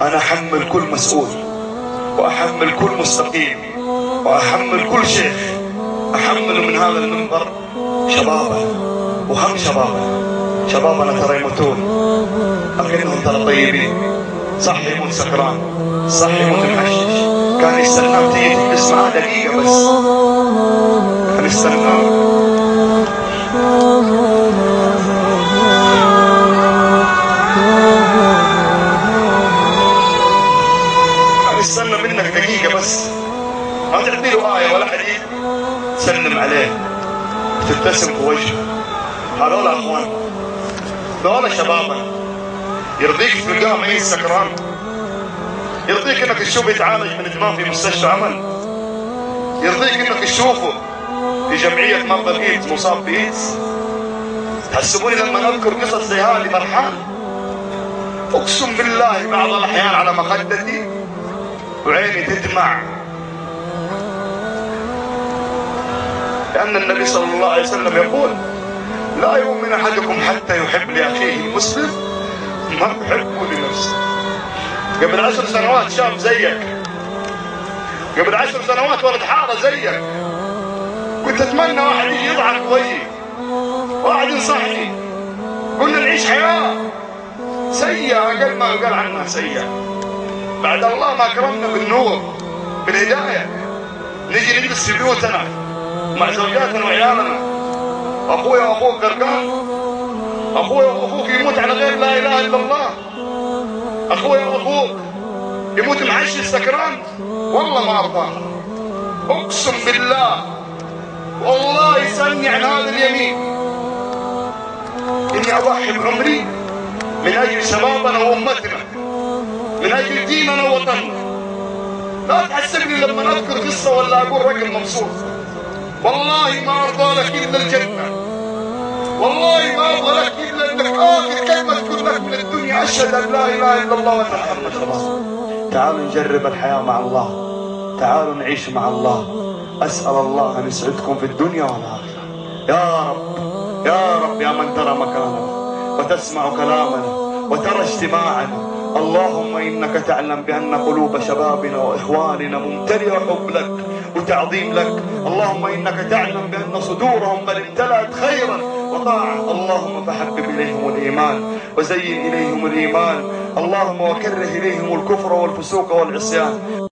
أنا أحمل كل مسؤول وأحمل كل مستقيم وأحمل كل شيخ. أحمل من هذا المنبر شبابه وهم شبابه. شبابنا ترى يموتون لكنهم ترى طيبين. صح يموت سكران صح يموت محشش. كان يستنى تيجي تجلس معاه دقيقة بس. استنى منك دقيقة بس. ما تعطي له آية ولا حديث؟ سلم عليه. تبتسم في وجهه هذول أخوان. هذول شبابنا يرضيك تلقاه ميت سكران يرضيك إنك تشوفه يتعالج من دماغ في مستشفى عمل يرضيك إنك تشوفه في جمعية مرضى الإيدز مصاب بإيدز. تحسبوني لما أذكر قصص زي هذه فرحان أقسم بالله بعض الأحيان على مخدتي. وعيني تدمع. لأن النبي صلى الله عليه وسلم يقول لا يؤمن أحدكم حتى يحب لأخيه المسلم ما يحبه لنفسه. قبل عشر سنوات شاب زيك. قبل عشر سنوات ولد حارة زيك. كنت أتمنى واحد يجي يضحك بوجهي واحد ينصحني. قلنا نعيش حياة. سيئة أقل ما يقال عنها سيئة. بعد الله ما كرمنا بالنور بالهداية. نجي نجلس في بيوتنا مع زوجاتنا وعيالنا. أخويا وأخوك غرقان. أخويا وأخوك يموت على غير لا إله إلا الله. أخويا وأخوك يموت معشش سكران والله ما ارضاها أقسم بالله. والله يسالني عن هذا اليمين. إني أضحي بعمري من أجل شبابنا وأمتنا. من أجل ديننا ووطننا لا تحسبني لما أذكر قصة ولا أقول رقم مبسوط والله ما أرضى لك إلا الجنة. والله ما أرضى لك إلا انك آخر كلمة تقول لك من الدنيا أشهد أن لا إله إلا الله وأن محمد رسول تعالوا نجرب الحياة مع الله. تعالوا نعيش مع الله. أسأل الله أن يسعدكم في الدنيا والآخرة. يا رب يا رب يا من ترى مكاننا. وتسمع كلامنا. وترى اجتماعنا. اللهم إنك تعلم بأن قلوب شبابنا وإخواننا ممتلئة حب لك وتعظيم لك. اللهم إنك تعلم بأن صدورهم قد امتلأت خيرا وطاعة. اللهم فحبب إليهم الإيمان وزين إليهم الإيمان. اللهم وكره إليهم الكفر والفسوق والعصيان.